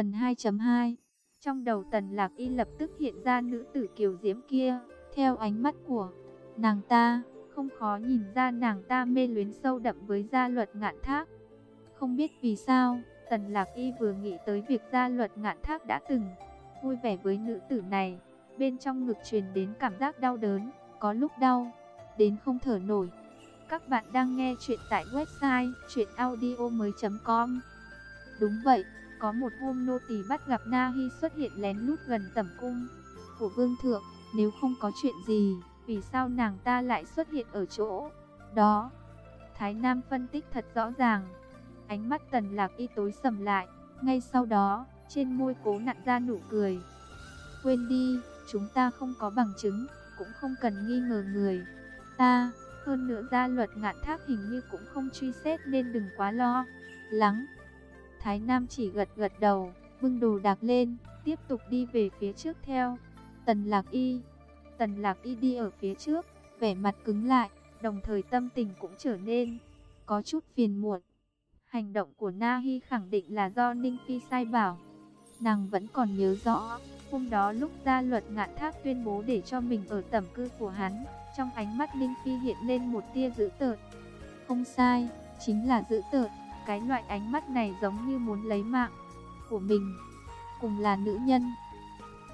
Phần 2.2 Trong đầu tần lạc y lập tức hiện ra nữ tử kiều diễm kia, theo ánh mắt của nàng ta, không khó nhìn ra nàng ta mê luyến sâu đậm với gia luật ngạn thác. Không biết vì sao, tần lạc y vừa nghĩ tới việc gia luật ngạn thác đã từng vui vẻ với nữ tử này, bên trong ngực truyền đến cảm giác đau đớn, có lúc đau, đến không thở nổi. Các bạn đang nghe chuyện tại website chuyenaudio.com Đúng vậy, có một hôm nô tỳ bắt gặp Na Hi xuất hiện lén lút gần tẩm cung của vương thượng, nếu không có chuyện gì, vì sao nàng ta lại xuất hiện ở chỗ đó? Thái Nam phân tích thật rõ ràng. Ánh mắt tần lạc y tối sầm lại, ngay sau đó, trên môi cố nặn ra nụ cười. Quên đi, chúng ta không có bằng chứng, cũng không cần nghi ngờ người. Ta, hơn nữa gia luật ngạn thác hình như cũng không truy xét nên đừng quá lo. Lắng. Thái Nam chỉ gật gật đầu, bưng đồ đạc lên, tiếp tục đi về phía trước theo. Tần Lạc Y. Tần Lạc Y đi ở phía trước, vẻ mặt cứng lại, đồng thời tâm tình cũng trở nên có chút phiền muộn. Hành động của Na Hi khẳng định là do Ninh Phi sai bảo. Nàng vẫn còn nhớ rõ, hôm đó lúc gia luật ngạn thác tuyên bố để cho mình ở tẩm cư của hắn, trong ánh mắt Ninh Phi hiện lên một tia dữ tợn. Không sai, chính là dữ tợn, cái loại ánh mắt này giống như muốn lấy mạng của mình. Cùng là nữ nhân.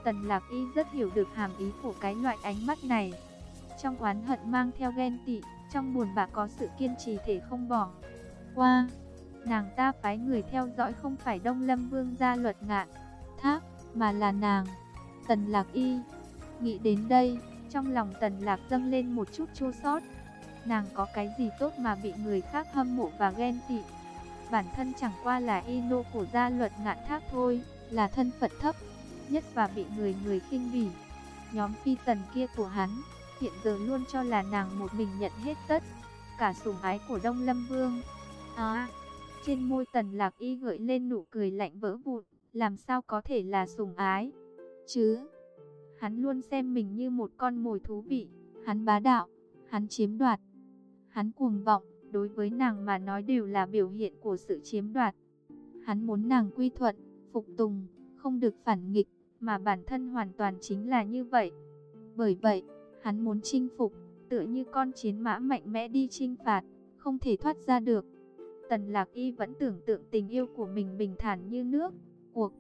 Tần Lạc Y rất hiểu được hàm ý của cái loại ánh mắt này. Trong oán hận mang theo ghen tị, trong buồn bã có sự kiên trì thể không bỏ. Qua, nàng ta phái người theo dõi không phải Đông Lâm Vương gia luật ngạn, thác, mà là nàng, Tần Lạc Y. Nghĩ đến đây, trong lòng Tần Lạc dâng lên một chút chua xót. Nàng có cái gì tốt mà bị người khác hâm mộ và ghen tị. Bản thân chẳng qua là y nô của gia luật ngạn thác thôi, là thân phận thấp, nhất và bị người người khinh bỉ. Nhóm phi tần kia của hắn, hiện giờ luôn cho là nàng một mình nhận hết tất, cả sủng ái của Đông Lâm Vương. À, trên môi tần lạc y gợi lên nụ cười lạnh vỡ vụn, làm sao có thể là sủng ái, chứ? Hắn luôn xem mình như một con mồi thú vị, hắn bá đạo, hắn chiếm đoạt, hắn cuồng vọng, đối với nàng mà nói đều là biểu hiện của sự chiếm đoạt. Hắn muốn nàng quy thuận, phục tùng, không được phản nghịch, mà bản thân hoàn toàn chính là như vậy. Bởi vậy, hắn muốn chinh phục, tựa như con chiến mã mạnh mẽ đi chinh phạt, không thể thoát ra được. Tần Lạc Y vẫn tưởng tượng tình yêu của mình bình thản như nước, cuộc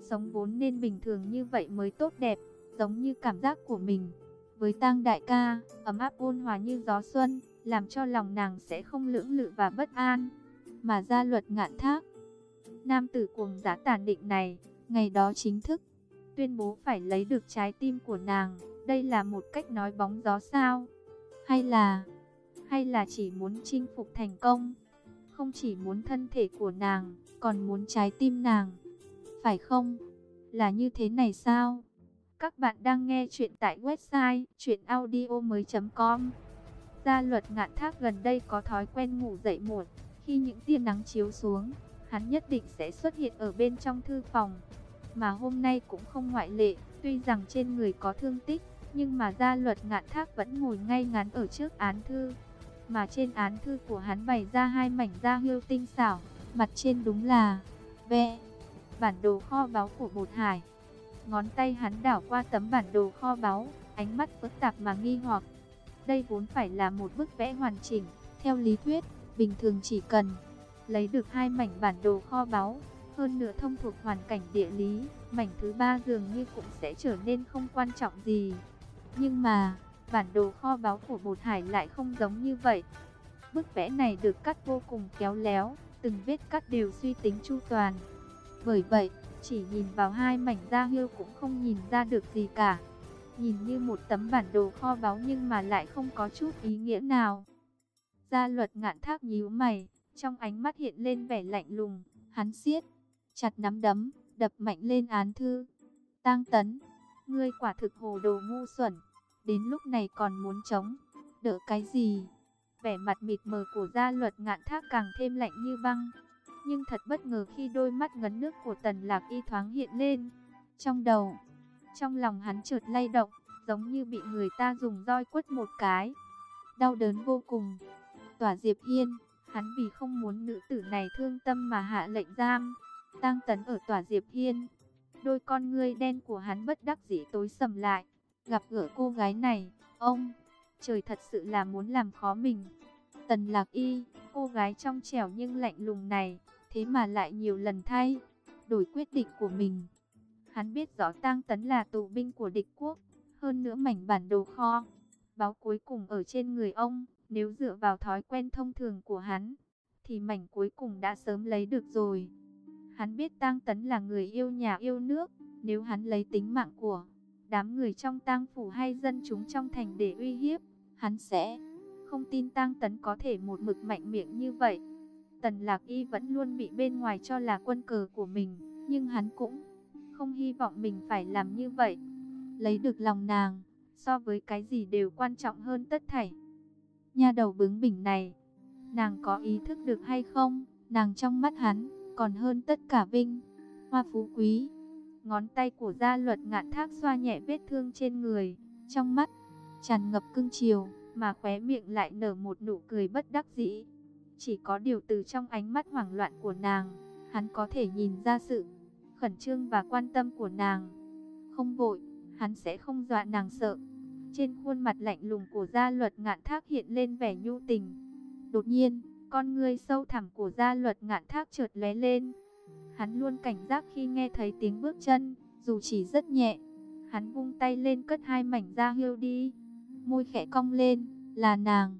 sống vốn nên bình thường như vậy mới tốt đẹp, giống như cảm giác của mình. Với tang đại ca, ấm áp ôn hòa như gió xuân, làm cho lòng nàng sẽ không lưỡng lự và bất an. Mà ra luật ngạn thác, nam tử cuồng giá tàn định này, ngày đó chính thức, tuyên bố phải lấy được trái tim của nàng. Đây là một cách nói bóng gió sao? Hay là, hay là chỉ muốn chinh phục thành công? Không chỉ muốn thân thể của nàng, còn muốn trái tim nàng. Phải không? Là như thế này sao? Các bạn đang nghe chuyện tại website chuyenaudio.com Gia luật ngạn thác gần đây có thói quen ngủ dậy muộn. Khi những tia nắng chiếu xuống, hắn nhất định sẽ xuất hiện ở bên trong thư phòng. Mà hôm nay cũng không ngoại lệ, tuy rằng trên người có thương tích, nhưng mà gia luật ngạn thác vẫn ngồi ngay ngắn ở trước án thư. Mà trên án thư của hắn bày ra hai mảnh da hươu tinh xảo, mặt trên đúng là vẽ bản đồ kho báu của bột hải. Ngón tay hắn đảo qua tấm bản đồ kho báu, ánh mắt phức tạp mà nghi hoặc. Đây vốn phải là một bức vẽ hoàn chỉnh, theo lý thuyết, bình thường chỉ cần lấy được hai mảnh bản đồ kho báu, hơn nữa thông thuộc hoàn cảnh địa lý, mảnh thứ ba dường như cũng sẽ trở nên không quan trọng gì. Nhưng mà, bản đồ kho báu của bột hải lại không giống như vậy. Bức vẽ này được cắt vô cùng kéo léo, từng vết cắt đều suy tính chu toàn. Bởi vậy, chỉ nhìn vào hai mảnh da hươu cũng không nhìn ra được gì cả. Nhìn như một tấm bản đồ kho báu nhưng mà lại không có chút ý nghĩa nào. Gia luật ngạn thác nhíu mày, trong ánh mắt hiện lên vẻ lạnh lùng, hắn siết, chặt nắm đấm, đập mạnh lên án thư. Tang tấn, ngươi quả thực hồ đồ ngu xuẩn, đến lúc này còn muốn chống, đỡ cái gì? Vẻ mặt mịt mờ của gia luật ngạn thác càng thêm lạnh như băng. Nhưng thật bất ngờ khi đôi mắt ngấn nước của tần lạc y thoáng hiện lên. Trong đầu, trong lòng hắn chợt lay động, giống như bị người ta dùng roi quất một cái. Đau đớn vô cùng. Tỏa Diệp Hiên, hắn vì không muốn nữ tử này thương tâm mà hạ lệnh giam. tăng Tấn ở tỏa Diệp Hiên. Đôi con ngươi đen của hắn bất đắc dĩ tối sầm lại. Gặp gỡ cô gái này, ông, trời thật sự là muốn làm khó mình. Tần Lạc Y, cô gái trong trẻo nhưng lạnh lùng này, thế mà lại nhiều lần thay đổi quyết định của mình. Hắn biết rõ Tang Tấn là tù binh của địch quốc, hơn nữa mảnh bản đồ kho. Báo cuối cùng ở trên người ông, nếu dựa vào thói quen thông thường của hắn, thì mảnh cuối cùng đã sớm lấy được rồi. Hắn biết Tang Tấn là người yêu nhà yêu nước, nếu hắn lấy tính mạng của đám người trong tang phủ hay dân chúng trong thành để uy hiếp, hắn sẽ không tin Tang Tấn có thể một mực mạnh miệng như vậy. Tần Lạc Y vẫn luôn bị bên ngoài cho là quân cờ của mình, nhưng hắn cũng không hy vọng mình phải làm như vậy. Lấy được lòng nàng, so với cái gì đều quan trọng hơn tất thảy. Nha đầu bướng bỉnh này, nàng có ý thức được hay không? Nàng trong mắt hắn, còn hơn tất cả vinh, hoa phú quý. Ngón tay của gia luật ngạn thác xoa nhẹ vết thương trên người, trong mắt, tràn ngập cưng chiều, mà khóe miệng lại nở một nụ cười bất đắc dĩ. Chỉ có điều từ trong ánh mắt hoảng loạn của nàng, hắn có thể nhìn ra sự khẩn trương và quan tâm của nàng. Không vội, hắn sẽ không dọa nàng sợ. Trên khuôn mặt lạnh lùng của gia luật ngạn thác hiện lên vẻ nhu tình. Đột nhiên, con ngươi sâu thẳm của gia luật ngạn thác trượt lóe lên. Hắn luôn cảnh giác khi nghe thấy tiếng bước chân, dù chỉ rất nhẹ. Hắn vung tay lên cất hai mảnh da hưu đi. Môi khẽ cong lên, là nàng.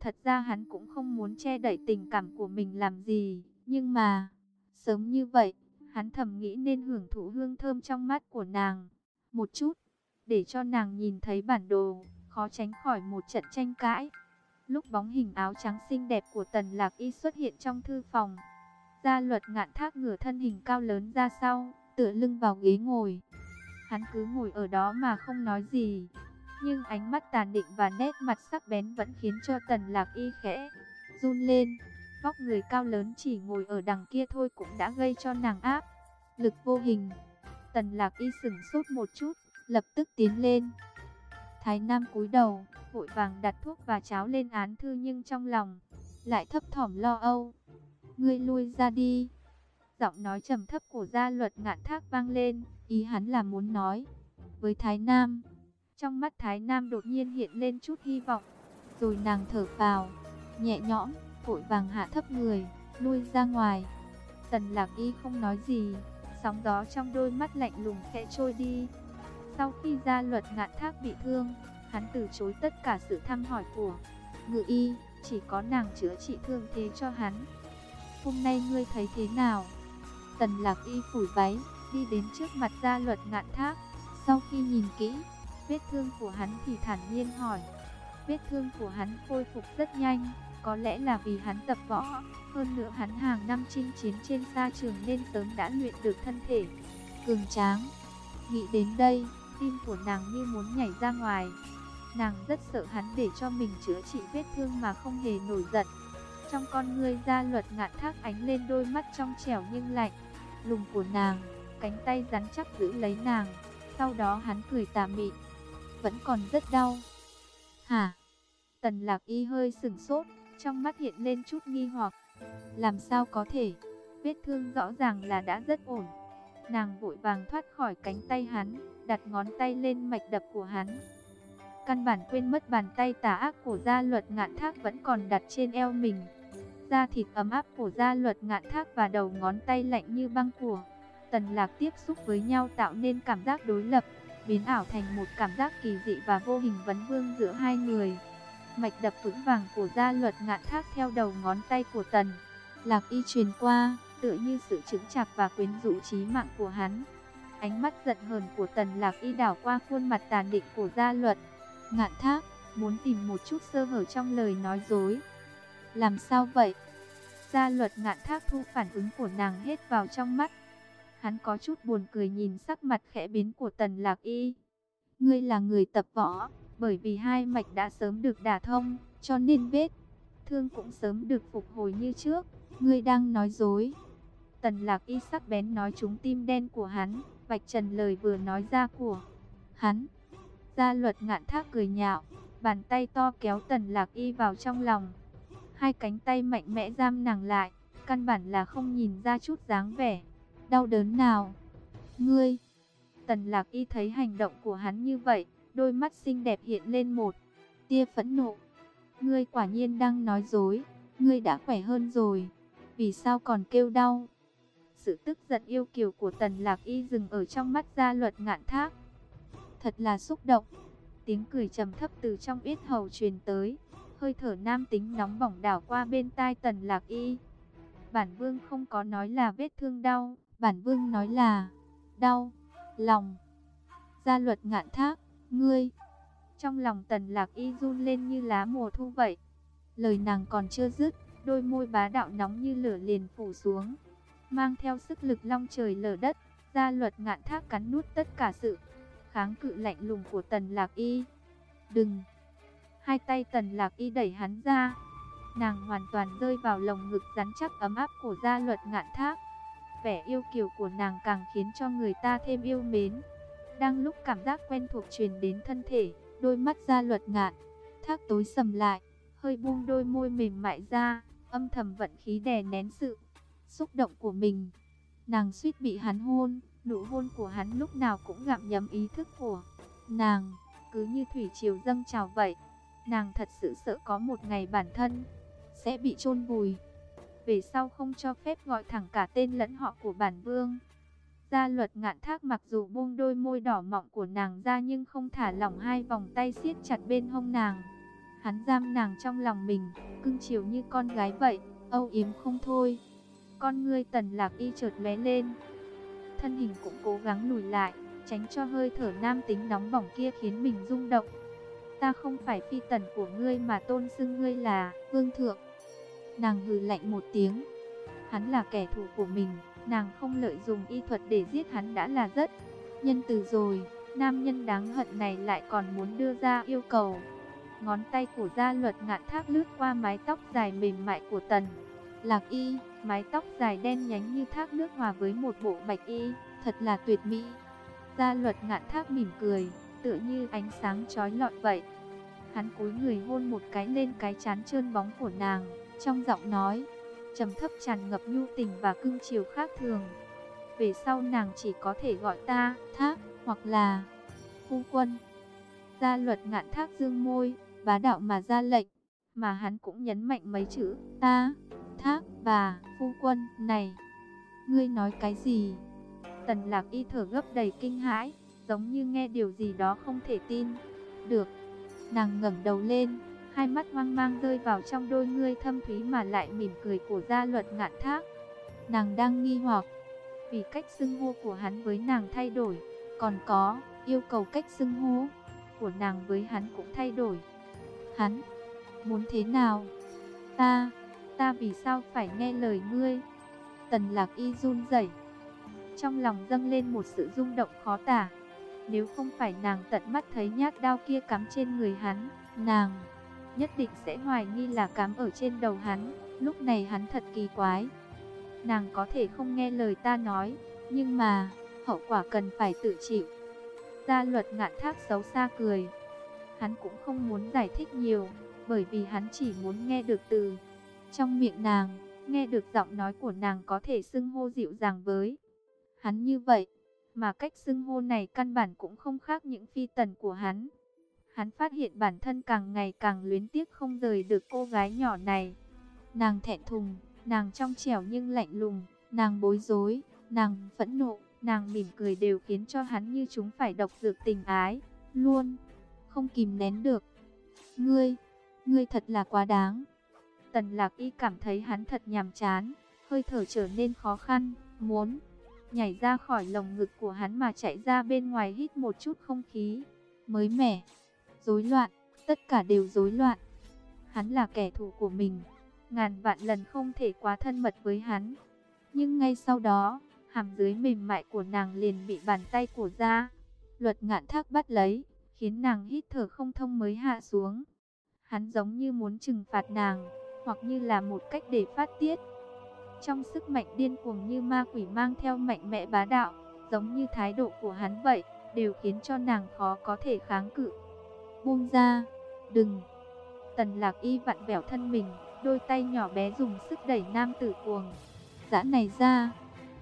Thật ra hắn cũng không muốn che đậy tình cảm của mình làm gì, nhưng mà, sớm như vậy, hắn thầm nghĩ nên hưởng thụ hương thơm trong mắt của nàng. Một chút, để cho nàng nhìn thấy bản đồ, khó tránh khỏi một trận tranh cãi. Lúc bóng hình áo trắng xinh đẹp của Tần Lạc Y xuất hiện trong thư phòng, gia luật ngạn thác ngửa thân hình cao lớn ra sau, tựa lưng vào ghế ngồi. Hắn cứ ngồi ở đó mà không nói gì, nhưng ánh mắt tàn định và nét mặt sắc bén vẫn khiến cho Tần Lạc Y khẽ run lên. Vóc người cao lớn chỉ ngồi ở đằng kia thôi cũng đã gây cho nàng áp lực vô hình. Tần Lạc Y sững sốt một chút, lập tức tiến lên. Thái Nam cúi đầu, vội vàng đặt thuốc và cháo lên án thư nhưng trong lòng lại thấp thỏm lo âu. Ngươi lui ra đi. Giọng nói trầm thấp của gia luật ngạn thác vang lên, ý hắn là muốn nói với Thái Nam. Trong mắt Thái Nam đột nhiên hiện lên chút hy vọng, rồi nàng thở vào, nhẹ nhõm, vội vàng hạ thấp người, lui ra ngoài. Tần Lạc Y không nói gì, sóng gió trong đôi mắt lạnh lùng khẽ trôi đi. Sau khi gia luật ngạn thác bị thương, hắn từ chối tất cả sự thăm hỏi của ngự y, chỉ có nàng chữa trị thương thế cho hắn. Hôm nay ngươi thấy thế nào? Tần lạc y phủi váy, đi đến trước mặt gia luật ngạn thác. Sau khi nhìn kỹ, vết thương của hắn thì thản nhiên hỏi. Vết thương của hắn khôi phục rất nhanh, có lẽ là vì hắn tập võ. Hơn nữa hắn hàng năm chinh chiến trên xa trường nên sớm đã luyện được thân thể cường tráng. Nghĩ đến đây, tim của nàng như muốn nhảy ra ngoài. Nàng rất sợ hắn để cho mình chữa trị vết thương mà không hề nổi giận. Trong con ngươi ra luật ngạn thác ánh lên đôi mắt trong trẻo nhưng lạnh, lùng của nàng, cánh tay rắn chắc giữ lấy nàng. Sau đó hắn cười tà mị, vẫn còn rất đau. Hả? Tần lạc y hơi sừng sốt, trong mắt hiện lên chút nghi hoặc. Làm sao có thể? Vết thương rõ ràng là đã rất ổn. Nàng vội vàng thoát khỏi cánh tay hắn, đặt ngón tay lên mạch đập của hắn. Căn bản quên mất bàn tay tà ác của gia luật ngạn thác vẫn còn đặt trên eo mình. Da thịt ấm áp của gia luật ngạn thác và đầu ngón tay lạnh như băng của Tần Lạc tiếp xúc với nhau tạo nên cảm giác đối lập, biến ảo thành một cảm giác kỳ dị và vô hình vấn vương giữa hai người. Mạch đập vững vàng của gia luật ngạn thác theo đầu ngón tay của Tần. Lạc y truyền qua, tựa như sự chứng chạc và quyến rũ trí mạng của hắn. Ánh mắt giận hờn của Tần Lạc y đảo qua khuôn mặt tàn định của gia luật. Ngạn thác, muốn tìm một chút sơ hở trong lời nói dối. Làm sao vậy? Gia luật ngạn thác thu phản ứng của nàng hết vào trong mắt. Hắn có chút buồn cười nhìn sắc mặt khẽ biến của Tần Lạc Y. Ngươi là người tập võ, bởi vì hai mạch đã sớm được đả thông, cho nên vết thương cũng sớm được phục hồi như trước. Ngươi đang nói dối. Tần lạc y sắc bén nói trúng tim đen của hắn, vạch trần lời vừa nói ra của hắn. Gia luật ngạn thác cười nhạo, bàn tay to kéo tần lạc y vào trong lòng. Hai cánh tay mạnh mẽ giam nàng lại, căn bản là không nhìn ra chút dáng vẻ. đau đớn nào? Ngươi! Tần lạc y thấy hành động của hắn như vậy, đôi mắt xinh đẹp hiện lên một tia phẫn nộ. Ngươi quả nhiên đang nói dối, ngươi đã khỏe hơn rồi, vì sao còn kêu đau? Sự tức giận yêu kiều của tần lạc y dừng ở trong mắt gia luật ngạn thác. Thật là xúc động. Tiếng cười trầm thấp từ trong yết hầu truyền tới, hơi thở nam tính nóng bỏng đảo qua bên tai tần lạc y. Bản vương không có nói là vết thương đau, bản vương nói là đau, lòng. Gia luật ngạn thác, ngươi. Trong lòng tần lạc y run lên như lá mùa thu vậy. Lời nàng còn chưa dứt, đôi môi bá đạo nóng như lửa liền phủ xuống. Mang theo sức lực long trời lở đất, gia luật ngạn thác cắn nút tất cả sự kháng cự lạnh lùng của tần lạc y. Đừng! Hai tay tần lạc y đẩy hắn ra. Nàng hoàn toàn rơi vào lồng ngực rắn chắc ấm áp của gia luật ngạn thác. Vẻ yêu kiều của nàng càng khiến cho người ta thêm yêu mến. Đang lúc cảm giác quen thuộc truyền đến thân thể, đôi mắt ra luật ngạn, thác tối sầm lại, hơi buông đôi môi mềm mại ra, âm thầm vận khí đè nén sự xúc động của mình. Nàng suýt bị hắn hôn, nụ hôn của hắn lúc nào cũng gặm nhấm ý thức của nàng, cứ như thủy triều dâng trào vậy. Nàng thật sự sợ có một ngày bản thân sẽ bị chôn vùi. Về sau không cho phép gọi thẳng cả tên lẫn họ của bản vương. Gia luật ngạn thác mặc dù buông đôi môi đỏ mọng của nàng ra nhưng không thả lỏng hai vòng tay siết chặt bên hông nàng. Hắn giam nàng trong lòng mình, cưng chiều như con gái vậy, âu yếm không thôi. Con ngươi tần lạc y chợt lóe lên. Thân hình cũng cố gắng lùi lại, tránh cho hơi thở nam tính nóng bỏng kia khiến mình rung động. Ta không phải phi tần của ngươi mà tôn xưng ngươi là vương thượng. Nàng hừ lạnh một tiếng. Hắn là kẻ thù của mình, nàng không lợi dụng y thuật để giết hắn đã là rất nhân từ rồi. Nam nhân đáng hận này lại còn muốn đưa ra yêu cầu. Ngón tay của gia luật ngạn thác lướt qua mái tóc dài mềm mại của tần. Lạc y, mái tóc dài đen nhánh như thác nước hòa với một bộ bạch y, thật là tuyệt mỹ. Gia luật ngạn thác mỉm cười, tựa như ánh sáng chói lọi vậy. Hắn cúi người hôn một cái lên cái chán trơn bóng của nàng, trong giọng nói, trầm thấp tràn ngập nhu tình và cưng chiều khác thường. Về sau nàng chỉ có thể gọi ta, thác, hoặc là phu quân. Gia luật ngạn thác dương môi, bá đạo mà ra lệnh, mà hắn cũng nhấn mạnh mấy chữ, ta, thác, và, phu quân, này, ngươi nói cái gì? Tần lạc y thở gấp đầy kinh hãi, giống như nghe điều gì đó không thể tin. Được, nàng ngẩng đầu lên, hai mắt hoang mang rơi vào trong đôi ngươi thâm thúy mà lại mỉm cười của gia luật ngạn thác. Nàng đang nghi hoặc, vì cách xưng hô của hắn với nàng thay đổi, còn có yêu cầu cách xưng hô của nàng với hắn cũng thay đổi. Hắn muốn thế nào? Ta, ta vì sao phải nghe lời ngươi? Tần lạc y run rẩy Trong lòng dâng lên một sự rung động khó tả. Nếu không phải nàng tận mắt thấy nhát đao kia cắm trên người hắn, nàng nhất định sẽ hoài nghi là cám ở trên đầu hắn. Lúc này hắn thật kỳ quái. Nàng có thể không nghe lời ta nói, nhưng mà hậu quả cần phải tự chịu. Gia luật ngạn thác xấu xa cười. Hắn cũng không muốn giải thích nhiều, bởi vì hắn chỉ muốn nghe được từ trong miệng nàng, nghe được giọng nói của nàng có thể xưng hô dịu dàng với hắn như vậy, mà cách xưng hô này căn bản cũng không khác những phi tần của hắn. Hắn phát hiện bản thân càng ngày càng luyến tiếc không rời được cô gái nhỏ này. Nàng thẹn thùng, nàng trong trẻo nhưng lạnh lùng, nàng bối rối, nàng phẫn nộ, nàng mỉm cười đều khiến cho hắn như chúng phải độc dược tình ái, luôn, không kìm nén được. Ngươi, ngươi thật là quá đáng. Tần lạc y cảm thấy hắn thật nhàm chán, hơi thở trở nên khó khăn, muốn nhảy ra khỏi lồng ngực của hắn mà chạy ra bên ngoài hít một chút không khí mới mẻ, rối loạn, tất cả đều rối loạn. Hắn là kẻ thù của mình, ngàn vạn lần không thể quá thân mật với hắn. Nhưng ngay sau đó, hàm dưới mềm mại của nàng liền bị bàn tay của ra, luật ngạn thác bắt lấy, khiến nàng hít thở không thông mới hạ xuống. Hắn giống như muốn trừng phạt nàng, hoặc như là một cách để phát tiết. Trong sức mạnh điên cuồng như ma quỷ mang theo mạnh mẽ bá đạo, giống như thái độ của hắn vậy, đều khiến cho nàng khó có thể kháng cự. Buông ra, đừng. Tần lạc y vặn vẹo thân mình, đôi tay nhỏ bé dùng sức đẩy nam tử cuồng. Giã này ra,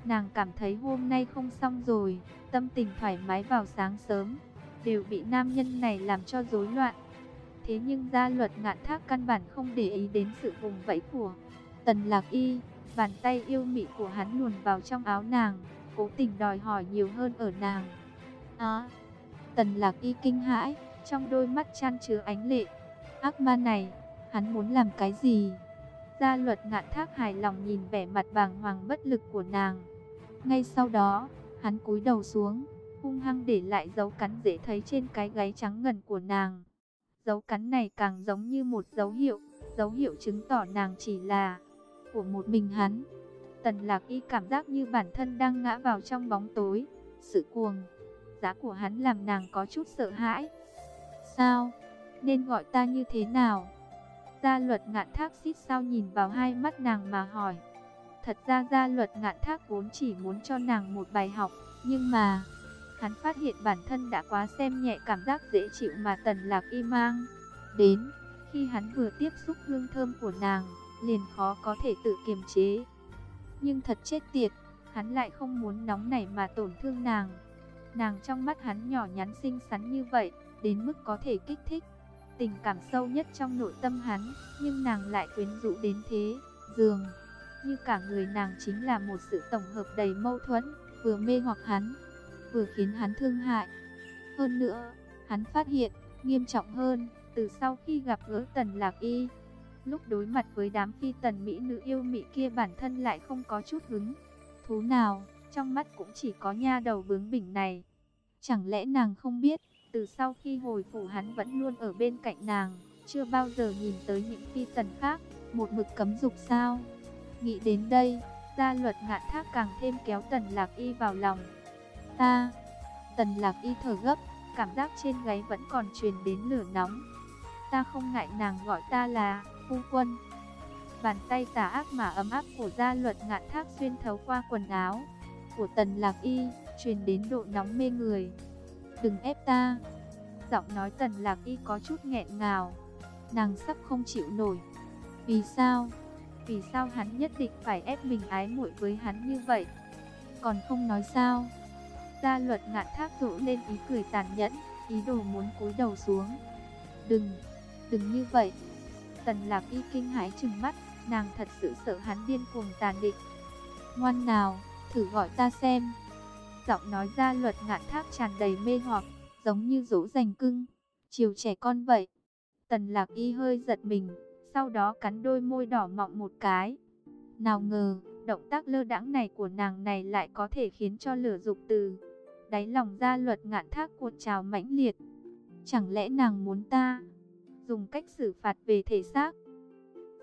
Nàng cảm thấy hôm nay không xong rồi, tâm tình thoải mái vào sáng sớm, đều bị nam nhân này làm cho rối loạn. Thế nhưng gia luật ngạn thác căn bản không để ý đến sự vùng vẫy của Tần Lạc Y, bàn tay yêu mị của hắn luồn vào trong áo nàng, cố tình đòi hỏi nhiều hơn ở nàng. Á, Tần Lạc Y kinh hãi, trong đôi mắt chan chứa ánh lệ. Ác ma này, hắn muốn làm cái gì? Gia luật ngạn thác hài lòng nhìn vẻ mặt bàng hoàng bất lực của nàng. Ngay sau đó, hắn cúi đầu xuống, hung hăng để lại dấu cắn dễ thấy trên cái gáy trắng ngần của nàng. Dấu cắn này càng giống như một dấu hiệu, dấu hiệu chứng tỏ nàng chỉ là của một mình hắn. Tần lạc y cảm giác như bản thân đang ngã vào trong bóng tối, sự cuồng. Giá của hắn làm nàng có chút sợ hãi. Sao? Nên gọi ta như thế nào? Gia luật ngạn thác xít sao nhìn vào hai mắt nàng mà hỏi. Thật ra gia luật ngạn thác vốn chỉ muốn cho nàng một bài học, nhưng mà... Hắn phát hiện bản thân đã quá xem nhẹ cảm giác dễ chịu mà tần lạc y mang. Đến, khi hắn vừa tiếp xúc hương thơm của nàng, liền khó có thể tự kiềm chế. Nhưng thật chết tiệt, hắn lại không muốn nóng nảy mà tổn thương nàng. Nàng trong mắt hắn nhỏ nhắn xinh xắn như vậy, đến mức có thể kích thích. Tình cảm sâu nhất trong nội tâm hắn, nhưng nàng lại quyến rũ đến thế, dường. Như cả người nàng chính là một sự tổng hợp đầy mâu thuẫn, vừa mê hoặc hắn, vừa khiến hắn thương hại. Hơn nữa, hắn phát hiện, nghiêm trọng hơn, từ sau khi gặp gỡ Tần Lạc Y, lúc đối mặt với đám phi tần mỹ nữ yêu mị kia bản thân lại không có chút hứng thú nào, trong mắt cũng chỉ có nha đầu bướng bỉnh này. Chẳng lẽ nàng không biết, từ sau khi hồi phủ hắn vẫn luôn ở bên cạnh nàng, chưa bao giờ nhìn tới những phi tần khác, một mực cấm dục sao? Nghĩ đến đây, gia luật ngạn thác càng thêm kéo tần lạc y vào lòng. Ta, tần lạc y thở gấp, cảm giác trên gáy vẫn còn truyền đến lửa nóng. Ta không ngại nàng gọi ta là phu quân. Bàn tay tà ác mà ấm áp của gia luật ngạn thác xuyên thấu qua quần áo của tần lạc y, truyền đến độ nóng mê người. Đừng ép ta. Giọng nói tần lạc y có chút nghẹn ngào. Nàng sắp không chịu nổi. Vì sao? Vì sao hắn nhất định phải ép mình ái muội với hắn như vậy? Còn không nói sao? Gia luật ngạn thác rũ lên ý cười tàn nhẫn, ý đồ muốn cúi đầu xuống. Đừng, đừng như vậy. Tần lạc y kinh hãi trừng mắt, nàng thật sự sợ hắn điên cuồng tàn định. Ngoan nào, thử gọi ta xem. Giọng nói ra luật ngạn thác tràn đầy mê hoặc, giống như dỗ dành cưng, chiều trẻ con vậy. Tần lạc y hơi giật mình, sau đó cắn đôi môi đỏ mọng một cái. Nào ngờ, động tác lơ đãng này của nàng này lại có thể khiến cho lửa dục từ. Đáy lòng ra luật ngạn thác cuột trào mãnh liệt. Chẳng lẽ nàng muốn ta dùng cách xử phạt về thể xác?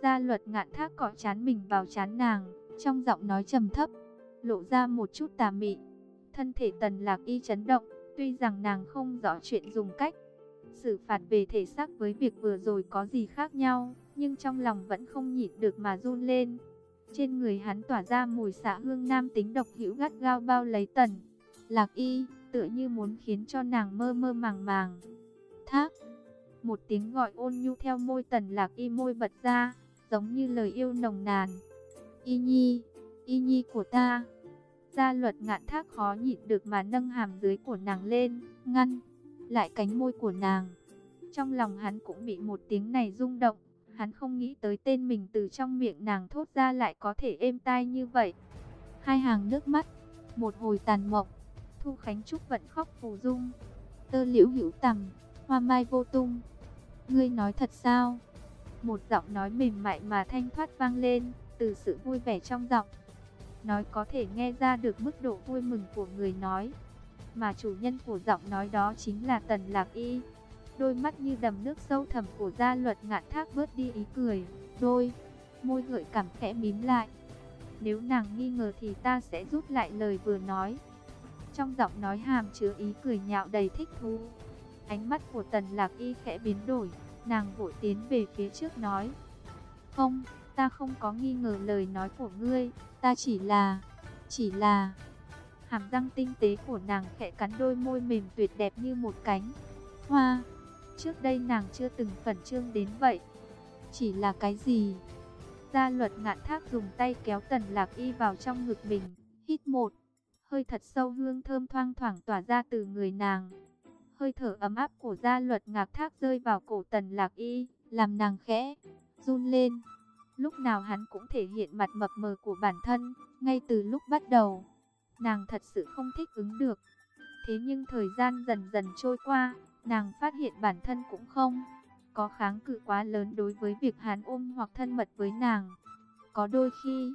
Gia luật ngạn thác cọ chán mình vào chán nàng, trong giọng nói trầm thấp, lộ ra một chút tà mị. Thân thể tần lạc y chấn động, tuy rằng nàng không rõ chuyện dùng cách xử phạt về thể xác với việc vừa rồi có gì khác nhau, nhưng trong lòng vẫn không nhịn được mà run lên. Trên người hắn tỏa ra mùi xạ hương nam tính độc hữu gắt gao bao lấy tần. Lạc y, tựa như muốn khiến cho nàng mơ mơ màng màng. Thác, một tiếng gọi ôn nhu theo môi tần lạc y môi bật ra, giống như lời yêu nồng nàn. Y nhi, y nhi của ta. Gia luật ngạn thác khó nhịn được mà nâng hàm dưới của nàng lên, ngăn lại cánh môi của nàng. Trong lòng hắn cũng bị một tiếng này rung động, hắn không nghĩ tới tên mình từ trong miệng nàng thốt ra lại có thể êm tai như vậy. Hai hàng nước mắt, một hồi tàn mộng, Thu Khánh Trúc vẫn khóc phù dung. Tơ liễu hữu tầm, hoa mai vô tung. Ngươi nói thật sao? Một giọng nói mềm mại mà thanh thoát vang lên, từ sự vui vẻ trong giọng. Nói có thể nghe ra được mức độ vui mừng của người nói. Mà chủ nhân của giọng nói đó chính là Tần Lạc Y. Đôi mắt như đầm nước sâu thẳm của gia luật ngạn thác bớt đi ý cười. Đôi, môi gợi cảm khẽ mím lại. Nếu nàng nghi ngờ thì ta sẽ rút lại lời vừa nói. Trong giọng nói hàm chứa ý cười nhạo đầy thích thú. Ánh mắt của tần lạc y khẽ biến đổi, nàng vội tiến về phía trước nói. Không, ta không có nghi ngờ lời nói của ngươi, ta chỉ là, chỉ là... Hàm răng tinh tế của nàng khẽ cắn đôi môi mềm tuyệt đẹp như một cánh hoa. Trước đây nàng chưa từng khẩn trương đến vậy. Chỉ là cái gì? Gia luật ngạn thác dùng tay kéo tần lạc y vào trong ngực mình, Hít một, hơi thật sâu hương thơm thoang thoảng tỏa ra từ người nàng. Hơi thở ấm áp của gia luật ngạc thác rơi vào cổ tần lạc y, làm nàng khẽ, run lên. Lúc nào hắn cũng thể hiện mặt mập mờ của bản thân, ngay từ lúc bắt đầu. Nàng thật sự không thích ứng được. Thế nhưng thời gian dần dần trôi qua, nàng phát hiện bản thân cũng không có kháng cự quá lớn đối với việc hắn ôm hoặc thân mật với nàng. Có đôi khi,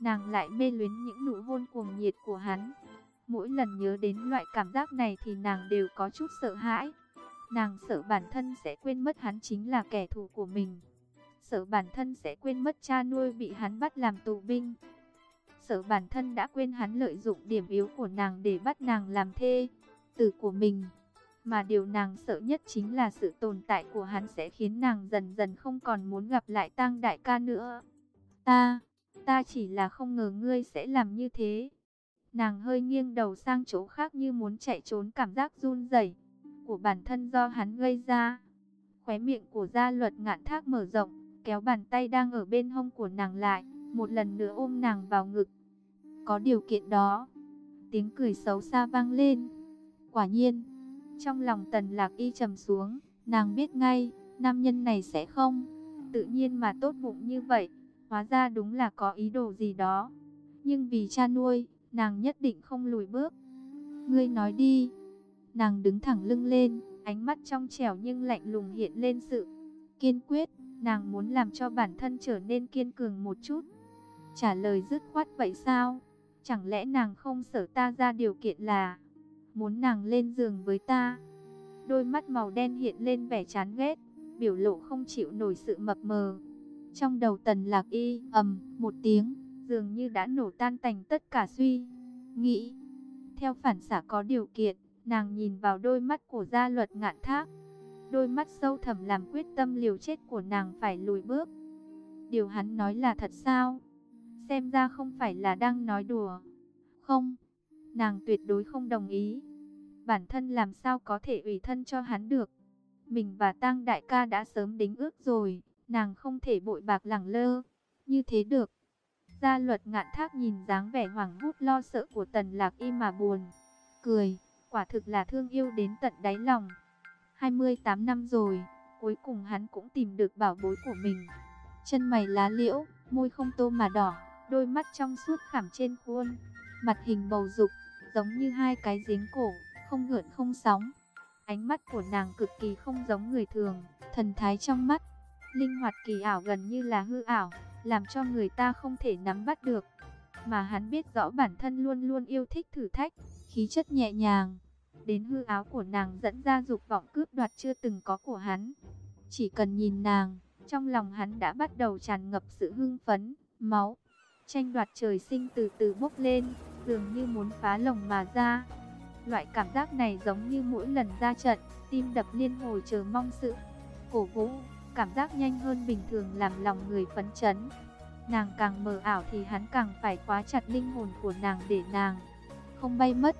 nàng lại mê luyến những nụ hôn cuồng nhiệt của hắn. Mỗi lần nhớ đến loại cảm giác này thì nàng đều có chút sợ hãi. Nàng sợ bản thân sẽ quên mất hắn chính là kẻ thù của mình. Sợ bản thân sẽ quên mất cha nuôi bị hắn bắt làm tù binh. Sợ bản thân đã quên hắn lợi dụng điểm yếu của nàng để bắt nàng làm thê, tử của mình. Mà điều nàng sợ nhất chính là sự tồn tại của hắn sẽ khiến nàng dần dần không còn muốn gặp lại tang đại ca nữa. Ta, ta chỉ là không ngờ ngươi sẽ làm như thế. Nàng hơi nghiêng đầu sang chỗ khác như muốn chạy trốn cảm giác run rẩy của bản thân do hắn gây ra. Khóe miệng của gia luật ngạn thác mở rộng, kéo bàn tay đang ở bên hông của nàng lại, một lần nữa ôm nàng vào ngực. Có điều kiện đó. Tiếng cười xấu xa vang lên. Quả nhiên, trong lòng tần lạc y trầm xuống, nàng biết ngay, nam nhân này sẽ không, tự nhiên mà tốt bụng như vậy, hóa ra đúng là có ý đồ gì đó. Nhưng vì cha nuôi, nàng nhất định không lùi bước. Ngươi nói đi. Nàng đứng thẳng lưng lên, ánh mắt trong trẻo nhưng lạnh lùng hiện lên sự kiên quyết. Nàng muốn làm cho bản thân trở nên kiên cường một chút. Trả lời dứt khoát vậy sao? Chẳng lẽ nàng không sợ ta ra điều kiện là muốn nàng lên giường với ta? Đôi mắt màu đen hiện lên vẻ chán ghét, biểu lộ không chịu nổi sự mập mờ. Trong đầu tần lạc y, ầm, một tiếng, dường như đã nổ tan tành tất cả suy. Nghĩ, theo phản xả có điều kiện, nàng nhìn vào đôi mắt của gia luật ngạn thác. Đôi mắt sâu thẳm làm quyết tâm liều chết của nàng phải lùi bước. Điều hắn nói là thật sao? Xem ra không phải là đang nói đùa. Không, nàng tuyệt đối không đồng ý. Bản thân làm sao có thể ủy thân cho hắn được. Mình và tang đại ca đã sớm đính ước rồi, nàng không thể bội bạc lẳng lơ. Như thế được. Gia luật ngạn thác nhìn dáng vẻ hoảng hốt lo sợ của tần lạc y mà buồn. Cười, quả thực là thương yêu đến tận đáy lòng. 28 năm rồi, cuối cùng hắn cũng tìm được bảo bối của mình. Chân mày lá liễu, môi không tô mà đỏ, đôi mắt trong suốt khảm trên khuôn, mặt hình bầu dục, giống như hai cái giếng cổ, không gợn không sóng. Ánh mắt của nàng cực kỳ không giống người thường, thần thái trong mắt, linh hoạt kỳ ảo gần như là hư ảo, làm cho người ta không thể nắm bắt được. Mà hắn biết rõ bản thân luôn luôn yêu thích thử thách, khí chất nhẹ nhàng. Đến hư áo của nàng dẫn ra dục vọng cướp đoạt chưa từng có của hắn. Chỉ cần nhìn nàng, trong lòng hắn đã bắt đầu tràn ngập sự hưng phấn, máu. Tranh đoạt trời sinh từ từ bốc lên, dường như muốn phá lồng mà ra. Loại cảm giác này giống như mỗi lần ra trận, tim đập liên hồi chờ mong sự cổ vũ, cảm giác nhanh hơn bình thường làm lòng người phấn chấn. Nàng càng mờ ảo thì hắn càng phải khóa chặt linh hồn của nàng để nàng không bay mất.